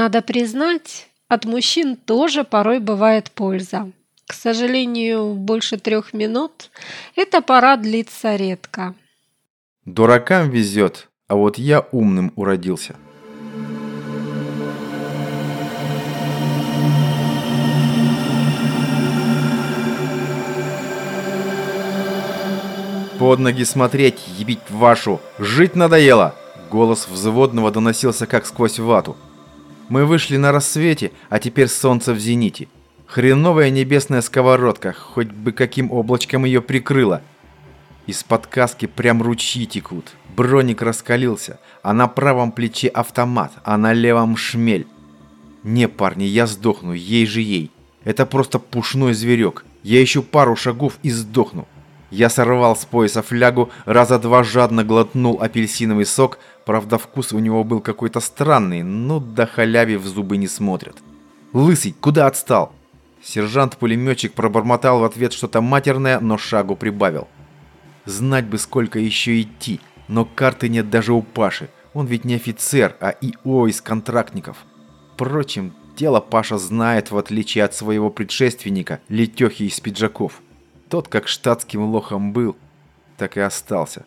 Надо признать, от мужчин тоже порой бывает польза. К сожалению, больше трех минут эта пора длится редко. Дуракам везет, а вот я умным уродился. Под ноги смотреть, ебить вашу, жить надоело! Голос взводного доносился как сквозь вату. Мы вышли на рассвете, а теперь солнце в зените. Хреновая небесная сковородка, хоть бы каким облачком ее прикрыло. Из-под каски прям ручьи текут. Броник раскалился, а на правом плече автомат, а на левом шмель. Не, парни, я сдохну, ей же ей. Это просто пушной зверек. Я еще пару шагов и сдохну. Я сорвал с пояса флягу, раза два жадно глотнул апельсиновый сок, правда вкус у него был какой-то странный, но до халяви в зубы не смотрят. «Лысый, куда отстал?» Сержант-пулеметчик пробормотал в ответ что-то матерное, но шагу прибавил. Знать бы, сколько еще идти, но карты нет даже у Паши. Он ведь не офицер, а ИО из контрактников. Впрочем, дело Паша знает, в отличие от своего предшественника, Летехи из пиджаков. Тот, как штатским лохом был, так и остался.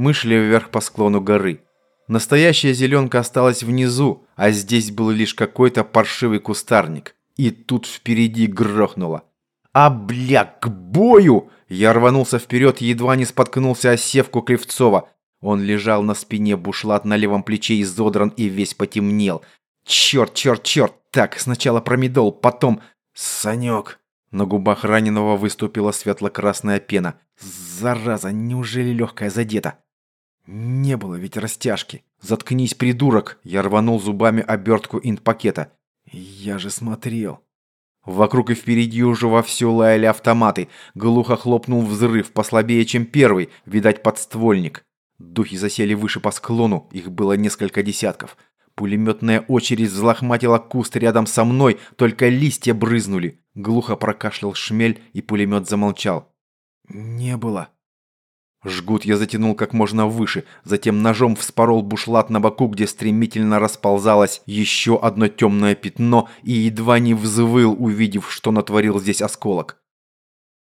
Мы шли вверх по склону горы. Настоящая зеленка осталась внизу, а здесь был лишь какой-то паршивый кустарник. И тут впереди грохнуло. «А, бля, к бою!» Я рванулся вперед, едва не споткнулся о севку Кривцова. Он лежал на спине, бушлат на левом плече изодран и весь потемнел. «Черт, черт, черт! Так, сначала промедол, потом...» «Санек!» На губах раненого выступила светло-красная пена. Зараза, неужели легкая задета? Не было ведь растяжки. Заткнись, придурок! Я рванул зубами обертку инт-пакета. Я же смотрел. Вокруг и впереди уже вовсю лаяли автоматы. Глухо хлопнул взрыв, послабее, чем первый, видать, подствольник. Духи засели выше по склону, их было несколько десятков. Пулеметная очередь взлохматила куст рядом со мной, только листья брызнули. Глухо прокашлял шмель, и пулемет замолчал. «Не было». Жгут я затянул как можно выше, затем ножом вспорол бушлат на боку, где стремительно расползалось еще одно темное пятно, и едва не взвыл, увидев, что натворил здесь осколок.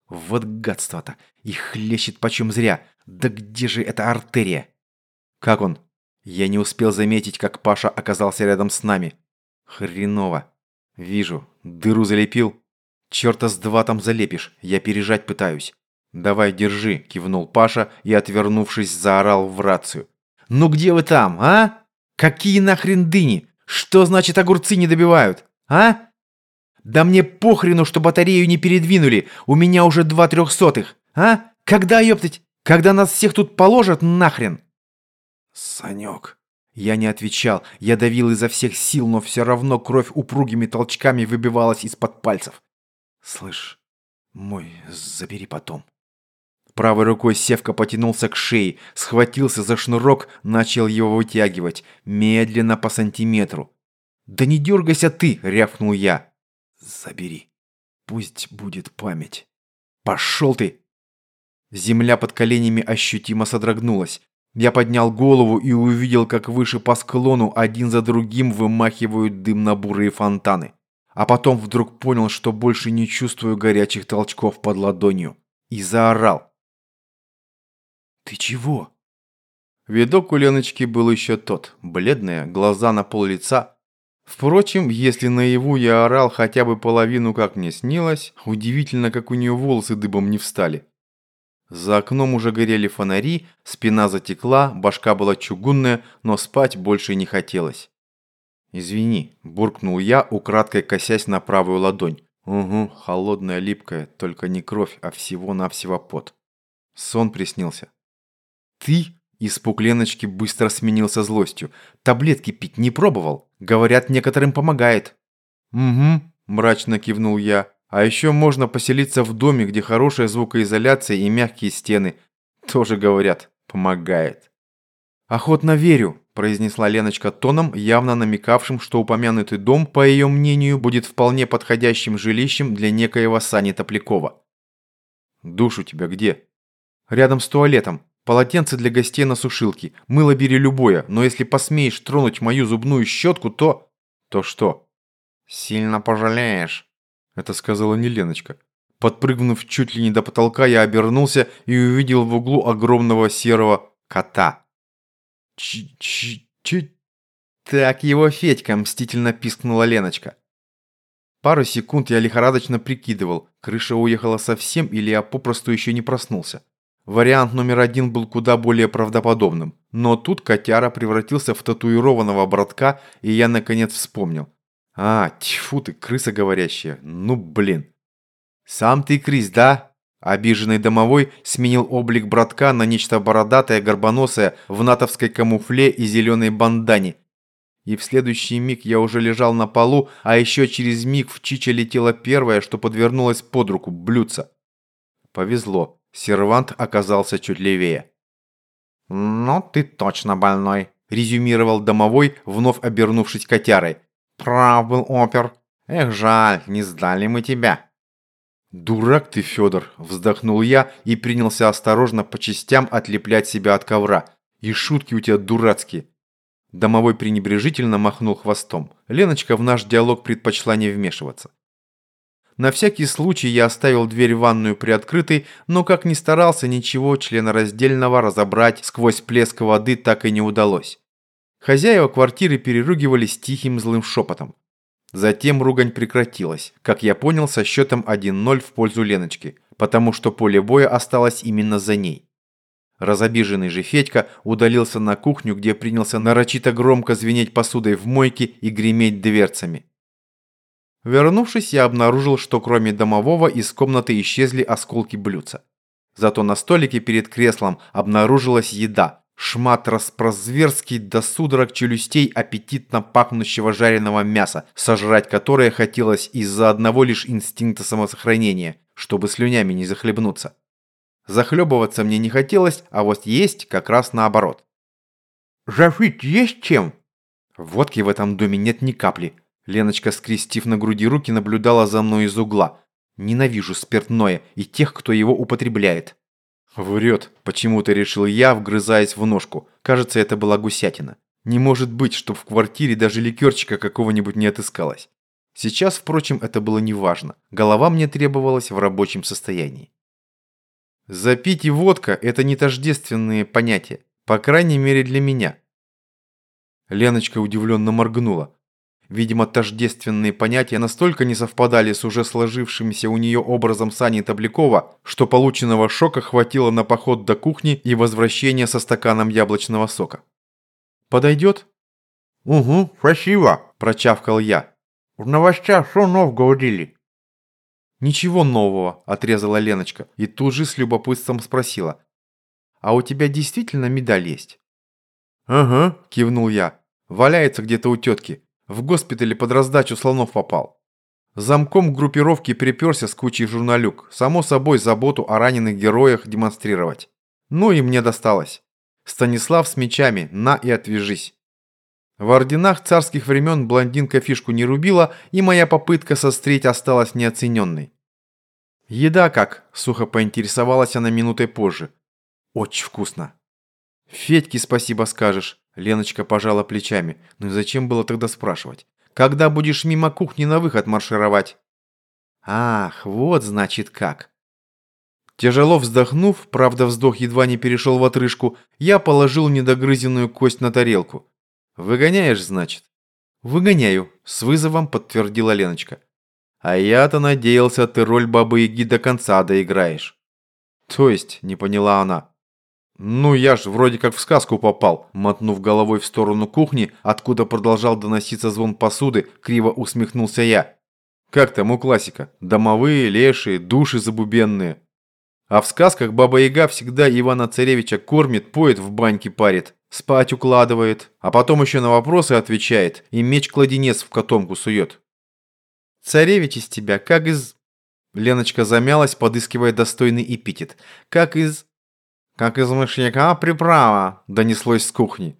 Вот гадство-то! И хлещет почем зря! Да где же эта артерия? Как он? Я не успел заметить, как Паша оказался рядом с нами. Хреново. Вижу. Дыру залепил. Черта с два там залепишь, я пережать пытаюсь. «Давай, держи», – кивнул Паша и, отвернувшись, заорал в рацию. «Ну где вы там, а? Какие нахрен дыни? Что значит огурцы не добивают, а? Да мне похрену, что батарею не передвинули, у меня уже два трехсотых, а? Когда, ёптать, когда нас всех тут положат нахрен?» «Санек», я не отвечал, я давил изо всех сил, но все равно кровь упругими толчками выбивалась из-под пальцев. «Слышь, мой, забери потом». Правой рукой Севка потянулся к шее, схватился за шнурок, начал его вытягивать, медленно по сантиметру. «Да не дергайся ты!» – рявкнул я. «Забери. Пусть будет память». «Пошел ты!» Земля под коленями ощутимо содрогнулась. Я поднял голову и увидел, как выше по склону один за другим вымахивают дымно-бурые фонтаны. А потом вдруг понял, что больше не чувствую горячих толчков под ладонью. И заорал. «Ты чего?» Видок у Леночки был еще тот. Бледная, глаза на пол лица. Впрочем, если наяву я орал хотя бы половину, как мне снилось, удивительно, как у нее волосы дыбом не встали. За окном уже горели фонари, спина затекла, башка была чугунная, но спать больше не хотелось. «Извини», – буркнул я, украдкой косясь на правую ладонь. «Угу, холодная, липкая, только не кровь, а всего-навсего пот». Сон приснился. «Ты?» Испуг Леночки быстро сменился злостью. «Таблетки пить не пробовал? Говорят, некоторым помогает». «Угу», – мрачно кивнул я. «А еще можно поселиться в доме, где хорошая звукоизоляция и мягкие стены. Тоже, говорят, помогает». «Охотно верю», – произнесла Леночка тоном, явно намекавшим, что упомянутый дом, по ее мнению, будет вполне подходящим жилищем для некоего Сани Топлякова. «Душ у тебя где?» «Рядом с туалетом», полотенце для гостей на сушилке, мыло бери любое, но если посмеешь тронуть мою зубную щетку, то... То что? Сильно пожалеешь, это сказала не Леночка. Подпрыгнув чуть ли не до потолка, я обернулся и увидел в углу огромного серого кота. Ч-ч-ч... Так его Федька, мстительно пискнула Леночка. Пару секунд я лихорадочно прикидывал, крыша уехала совсем или я попросту еще не проснулся. Вариант номер один был куда более правдоподобным. Но тут котяра превратился в татуированного братка, и я наконец вспомнил. А, тьфу ты, крыса говорящая. Ну блин. Сам ты крыс, да? Обиженный домовой сменил облик братка на нечто бородатое, горбоносое, в натовской камуфле и зеленой бандане. И в следующий миг я уже лежал на полу, а еще через миг в Чича летело первое, что подвернулось под руку – блюдце. Повезло. Сервант оказался чуть левее. «Ну, ты точно больной», – резюмировал домовой, вновь обернувшись котярой. «Прав был опер. Эх, жаль, не сдали мы тебя». «Дурак ты, Федор!» – вздохнул я и принялся осторожно по частям отлеплять себя от ковра. «И шутки у тебя дурацкие!» Домовой пренебрежительно махнул хвостом. Леночка в наш диалог предпочла не вмешиваться. На всякий случай я оставил дверь в ванную приоткрытой, но как ни старался, ничего членораздельного разобрать сквозь плеск воды так и не удалось. Хозяева квартиры переругивались тихим злым шепотом. Затем ругань прекратилась, как я понял, со счетом 1-0 в пользу Леночки, потому что поле боя осталось именно за ней. Разобиженный же Федька удалился на кухню, где принялся нарочито громко звенеть посудой в мойке и греметь дверцами. Вернувшись, я обнаружил, что кроме домового из комнаты исчезли осколки блюдца. Зато на столике перед креслом обнаружилась еда. Шмат распрозверский до судорог челюстей аппетитно пахнущего жареного мяса, сожрать которое хотелось из-за одного лишь инстинкта самосохранения, чтобы слюнями не захлебнуться. Захлебываться мне не хотелось, а вот есть как раз наоборот. «Жить есть чем?» Водки в этом доме нет ни капли, Леночка, скрестив на груди руки, наблюдала за мной из угла. Ненавижу спиртное и тех, кто его употребляет. Врет, почему-то решил я, вгрызаясь в ножку. Кажется, это была гусятина. Не может быть, чтоб в квартире даже ликерчика какого-нибудь не отыскалось. Сейчас, впрочем, это было неважно. Голова мне требовалась в рабочем состоянии. Запить и водка – это не тождественные понятия. По крайней мере, для меня. Леночка удивленно моргнула. Видимо, тождественные понятия настолько не совпадали с уже сложившимся у нее образом Сани Таблякова, что полученного шока хватило на поход до кухни и возвращение со стаканом яблочного сока. «Подойдет?» «Угу, спасибо», – прочавкал я. «В новостях что нового говорили?» «Ничего нового», – отрезала Леночка и тут же с любопытством спросила. «А у тебя действительно медаль есть?» «Ага», – кивнул я. «Валяется где-то у тетки. В госпитале под раздачу слонов попал. Замком группировки приперся с кучей журналюк. Само собой, заботу о раненых героях демонстрировать. Ну и мне досталось. Станислав с мечами, на и отвяжись. В орденах царских времен блондинка фишку не рубила, и моя попытка сострить осталась неоцененной. «Еда как?» – сухо поинтересовалась она минутой позже. «Очень вкусно». «Федьке спасибо скажешь. Леночка пожала плечами. Ну и зачем было тогда спрашивать? Когда будешь мимо кухни на выход маршировать? Ах, вот значит как. Тяжело вздохнув, правда вздох едва не перешел в отрыжку, я положил недогрызенную кость на тарелку. «Выгоняешь, значит?» «Выгоняю», — с вызовом подтвердила Леночка. «А я-то надеялся, ты роль бабы-яги до конца доиграешь». «То есть?» — не поняла она. «Ну, я ж вроде как в сказку попал», мотнув головой в сторону кухни, откуда продолжал доноситься звон посуды, криво усмехнулся я. «Как там у классика? Домовые, лешие, души забубенные». А в сказках Баба-Яга всегда Ивана Царевича кормит, поет, в баньке парит, спать укладывает, а потом еще на вопросы отвечает и меч-кладенец в котомку сует. «Царевич из тебя, как из...» Леночка замялась, подыскивая достойный эпитет. «Как из...» «Как из мышьяка приправа!» – донеслось с кухни.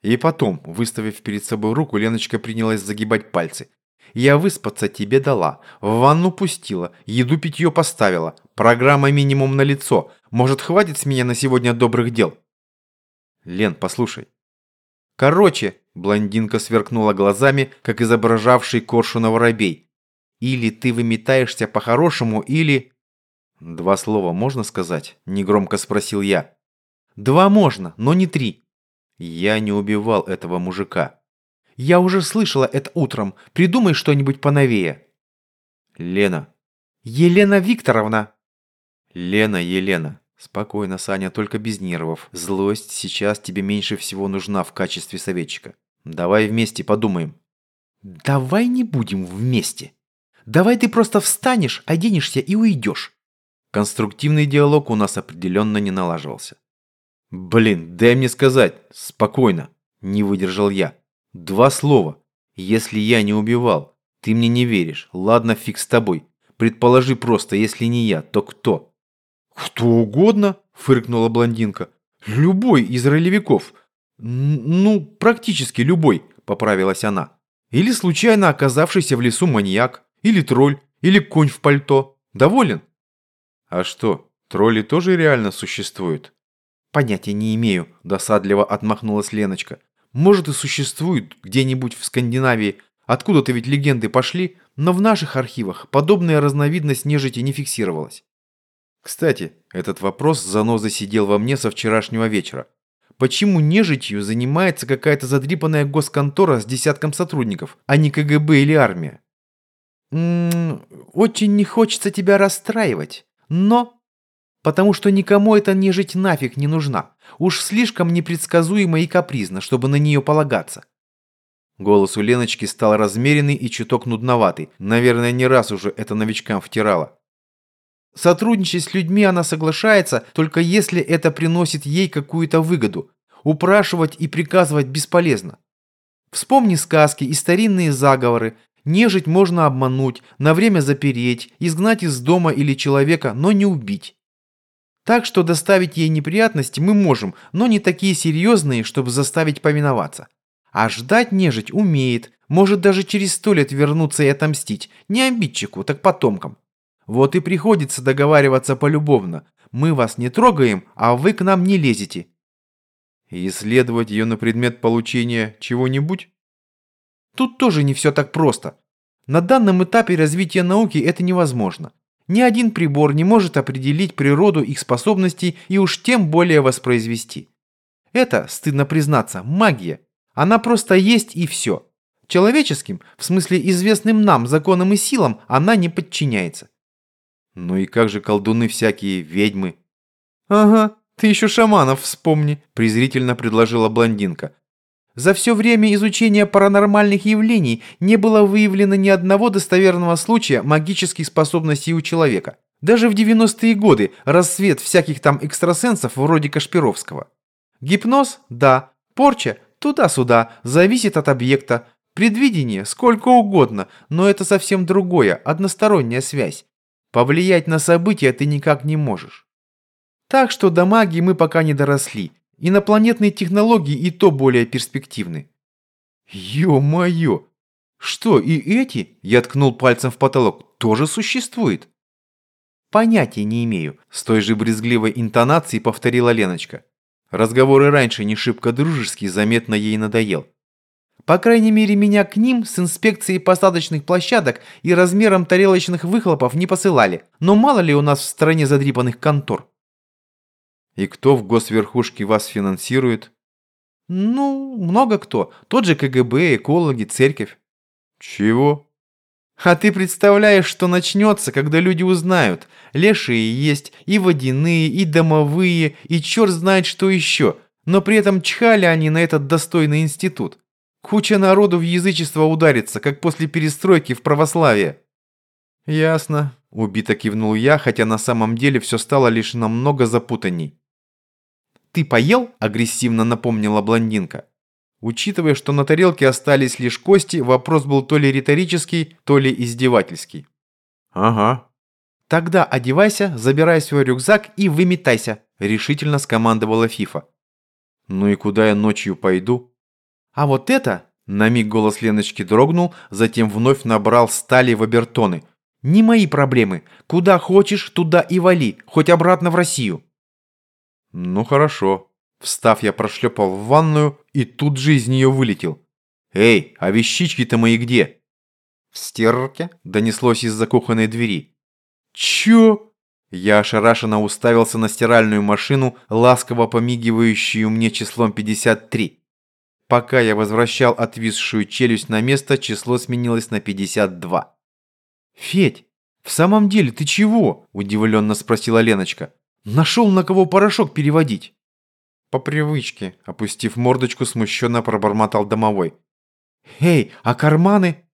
И потом, выставив перед собой руку, Леночка принялась загибать пальцы. Я выспаться тебе дала, в ванну пустила, еду питье поставила, программа минимум на лицо. Может, хватит с меня на сегодня добрых дел? Лен, послушай. Короче, блондинка сверкнула глазами, как изображавший коршуна воробей. Или ты выметаешься по-хорошему, или... Два слова можно сказать? Негромко спросил я. Два можно, но не три. Я не убивал этого мужика. Я уже слышала это утром. Придумай что-нибудь поновее. Лена. Елена Викторовна. Лена, Елена. Спокойно, Саня, только без нервов. Злость сейчас тебе меньше всего нужна в качестве советчика. Давай вместе подумаем. Давай не будем вместе. Давай ты просто встанешь, оденешься и уйдешь. Конструктивный диалог у нас определенно не налаживался. Блин, дай мне сказать. Спокойно. Не выдержал я. Два слова. Если я не убивал, ты мне не веришь. Ладно, фиг с тобой. Предположи просто, если не я, то кто? Кто угодно, фыркнула блондинка. Любой из ролевиков. Ну, практически любой, поправилась она. Или случайно оказавшийся в лесу маньяк, или тролль, или конь в пальто. Доволен? А что, тролли тоже реально существуют? Понятия не имею, досадливо отмахнулась Леночка. Может и существует где-нибудь в Скандинавии, откуда-то ведь легенды пошли, но в наших архивах подобная разновидность нежити не фиксировалась. Кстати, этот вопрос заноза сидел во мне со вчерашнего вечера. Почему нежитью занимается какая-то задрипанная госконтора с десятком сотрудников, а не КГБ или армия? -м, очень не хочется тебя расстраивать, но Потому что никому эта нежить нафиг не нужна. Уж слишком непредсказуема и капризна, чтобы на нее полагаться. Голос у Леночки стал размеренный и чуток нудноватый. Наверное, не раз уже это новичкам втирало. Сотрудничать с людьми она соглашается, только если это приносит ей какую-то выгоду. Упрашивать и приказывать бесполезно. Вспомни сказки и старинные заговоры. Нежить можно обмануть, на время запереть, изгнать из дома или человека, но не убить. Так что доставить ей неприятности мы можем, но не такие серьезные, чтобы заставить повиноваться. А ждать нежить умеет, может даже через сто лет вернуться и отомстить. Не обидчику, так потомкам. Вот и приходится договариваться полюбовно. Мы вас не трогаем, а вы к нам не лезете. исследовать ее на предмет получения чего-нибудь? Тут тоже не все так просто. На данном этапе развития науки это невозможно. Ни один прибор не может определить природу их способностей и уж тем более воспроизвести. Это, стыдно признаться, магия. Она просто есть и все. Человеческим, в смысле известным нам законам и силам, она не подчиняется. Ну и как же колдуны всякие, ведьмы? Ага, ты еще шаманов вспомни, презрительно предложила блондинка. За все время изучения паранормальных явлений не было выявлено ни одного достоверного случая магических способностей у человека. Даже в 90-е годы рассвет всяких там экстрасенсов вроде Кашпировского. Гипноз – да. Порча – туда-сюда, зависит от объекта. Предвидение – сколько угодно, но это совсем другое, односторонняя связь. Повлиять на события ты никак не можешь. Так что до магии мы пока не доросли – Инопланетные технологии и то более перспективны. Ё-моё! Что, и эти, я ткнул пальцем в потолок, тоже существует? Понятия не имею, с той же брезгливой интонацией повторила Леночка. Разговоры раньше не шибко дружеские, заметно ей надоел. По крайней мере, меня к ним с инспекцией посадочных площадок и размером тарелочных выхлопов не посылали. Но мало ли у нас в стране задрипанных контор. И кто в госверхушке вас финансирует? Ну, много кто. Тот же КГБ, экологи, церковь. Чего? А ты представляешь, что начнется, когда люди узнают. Лешие есть, и водяные, и домовые, и черт знает что еще. Но при этом чхали они на этот достойный институт. Куча народу в язычество ударится, как после перестройки в православие. Ясно. Убито кивнул я, хотя на самом деле все стало лишь намного запутанней. «Ты поел?» – агрессивно напомнила блондинка. Учитывая, что на тарелке остались лишь кости, вопрос был то ли риторический, то ли издевательский. «Ага». «Тогда одевайся, забирай свой рюкзак и выметайся», – решительно скомандовала Фифа. «Ну и куда я ночью пойду?» «А вот это На миг голос Леночки дрогнул, затем вновь набрал стали в обертоны. «Не мои проблемы. Куда хочешь, туда и вали, хоть обратно в Россию». «Ну хорошо». Встав, я прошлепал в ванную и тут же из нее вылетел. «Эй, а вещички-то мои где?» «В стирке?» – донеслось из-за кухонной двери. «Чё?» Я ошарашенно уставился на стиральную машину, ласково помигивающую мне числом 53. Пока я возвращал отвисшую челюсть на место, число сменилось на 52. «Федь, в самом деле ты чего?» – удивленно спросила Леночка. «Нашел на кого порошок переводить?» «По привычке», – опустив мордочку, смущенно пробормотал домовой. «Эй, а карманы?»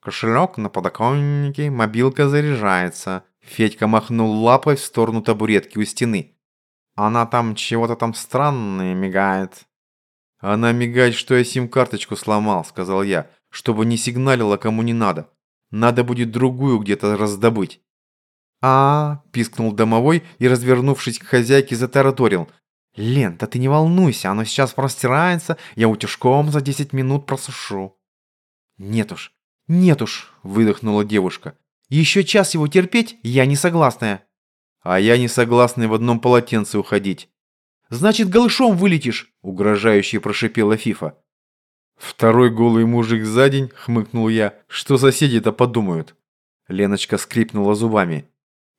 «Кошелек на подоконнике, мобилка заряжается», Федька махнул лапой в сторону табуретки у стены. «Она там чего-то там странное мигает». «Она мигает, что я сим-карточку сломал», — сказал я, «чтобы не сигналила кому не надо. Надо будет другую где-то раздобыть». А, пискнул домовой и, развернувшись к хозяйке, затараторил. «Лен, да ты не волнуйся, оно сейчас простирается, я утюжком за 10 минут просушу». «Нет уж, нет уж», — выдохнула девушка. Еще час его терпеть, я не согласная». «А я не согласный в одном полотенце уходить». «Значит, голышом вылетишь», — угрожающе прошипела Фифа. «Второй голый мужик за день», — хмыкнул я. «Что соседи-то подумают?» Леночка скрипнула зубами.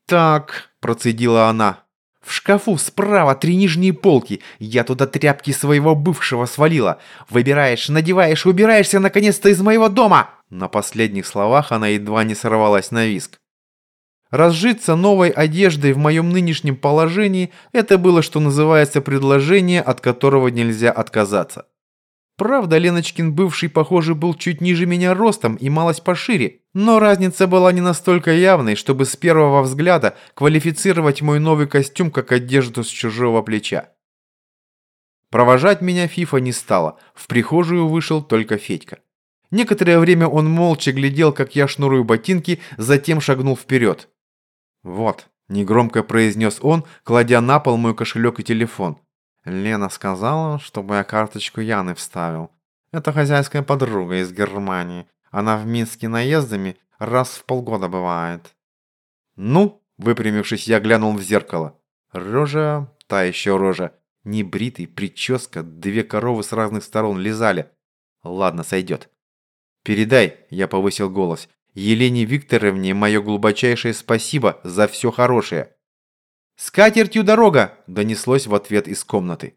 «Так», — процедила она. «В шкафу справа три нижние полки. Я туда тряпки своего бывшего свалила. Выбираешь, надеваешь, убираешься наконец-то из моего дома!» На последних словах она едва не сорвалась на виск. Разжиться новой одеждой в моем нынешнем положении – это было, что называется, предложение, от которого нельзя отказаться. Правда, Леночкин бывший, похоже, был чуть ниже меня ростом и малость пошире, но разница была не настолько явной, чтобы с первого взгляда квалифицировать мой новый костюм как одежду с чужого плеча. Провожать меня Фифа не стала, в прихожую вышел только Федька. Некоторое время он молча глядел, как я шнурую ботинки, затем шагнул вперед. «Вот», – негромко произнес он, кладя на пол мой кошелек и телефон. Лена сказала, чтобы я карточку Яны вставил. Это хозяйская подруга из Германии. Она в Минске наездами раз в полгода бывает. «Ну?» – выпрямившись, я глянул в зеркало. Рожа, та еще рожа. Небритый, прическа, две коровы с разных сторон лизали. Ладно, сойдет. «Передай», – я повысил голос, – «Елене Викторовне мое глубочайшее спасибо за все хорошее». «С катертью дорога!» – донеслось в ответ из комнаты.